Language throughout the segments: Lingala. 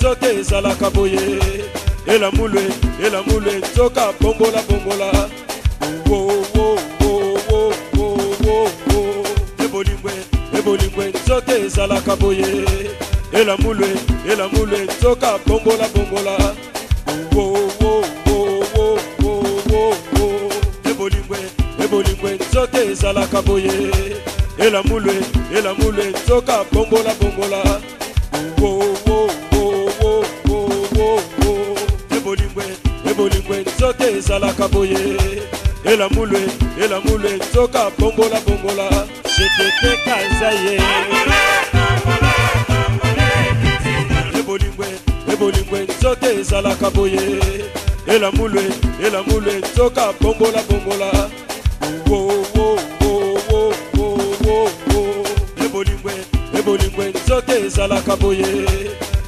nzoka ezalaka boye elamulwe elamulwe nzoka bongola bongola ebolingwe ebolingwe nzoka ezalaka boye elamulwe elamulwe nzoka bongola bongola ebolingwe ebolingwe nzoka ezalaka boye elamulwe elamulwe nzoka bongola bongola oh, oh. bolingwe ebolingwe nzoka ezalaka boye elamulwe elamulwe nzoka bombola bombola jetepeka eza ye ebolingwe ebolingwe nzoka ezalaka boye elamulwe elamulwe nzoka bombola bombola ebolingwe ebolingwe nzoka ezalaka boye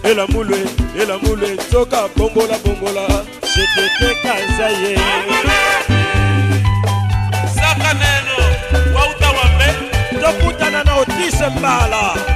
elamulu elamulu etsoka bongola bongola jetete kaza ye sakaneno wauta wambe tokutana na otise mbala